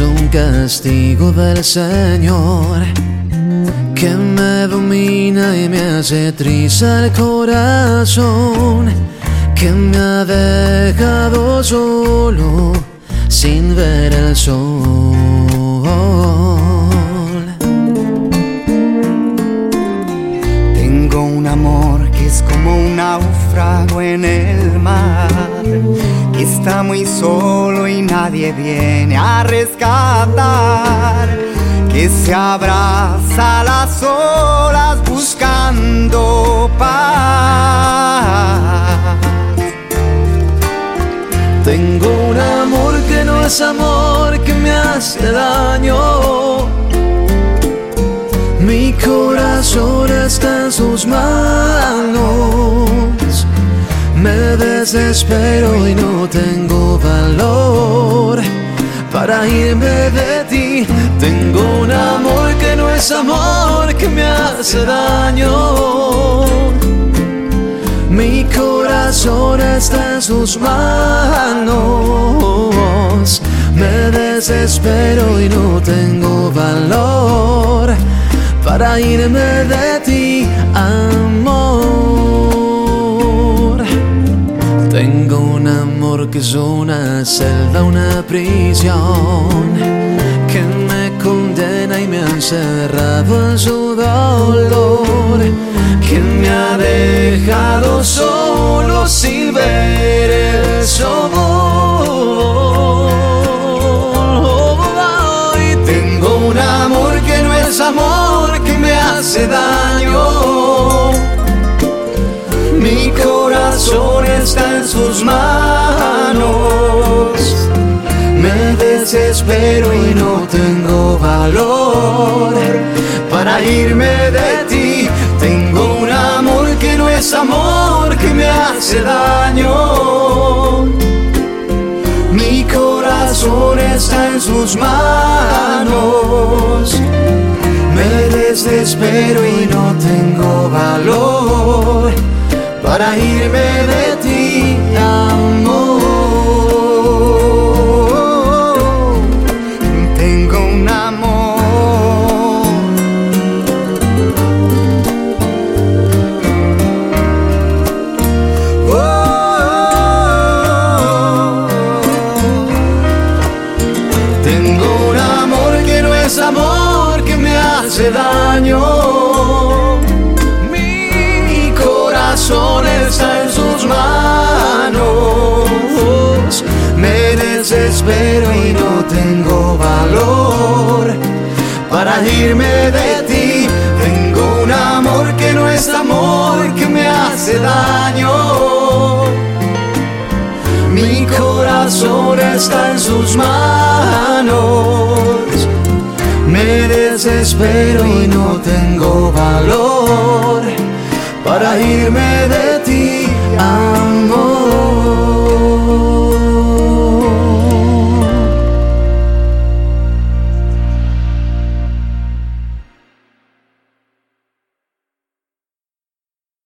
un castigo del Señor que me domina y me hace triste el corazón, que me ha dejado solo sin ver el sol. Como un naufrago en el mar, que está muy solo y nadie viene a rescatar, que se abraza a las olas buscando paz. Tengo un amor que no es amor, que me hace daño. Mi corazón está en sus manos. Me desespero y no tengo valor para irme de ti. Tengo un amor que no es amor, que me hace daño. Mi corazón está en sus manos. Me desespero y no tengo valor para irme de ti, amor. Que es una celda, una prisión que me condena y me ha encerrado en su dolor, que me ha dejado solo sin ver el sol. Y tengo un amor que no es amor, que me hace daño. Mi corazón está en sus manos. Desespero y no tengo valor para irme de ti. Tengo un amor que no es amor, que me hace daño. Mi corazón está en sus manos. Me desespero y no tengo valor para irme de ti, Tengo un amor que no es amor, que me hace daño. Mi corazón está en sus manos. Me desespero y no tengo valor para irme de ti. Tengo un amor que no es amor, que me hace daño. Corazón está en sus manos. Me desespero y no tengo valor para irme de ti, amor.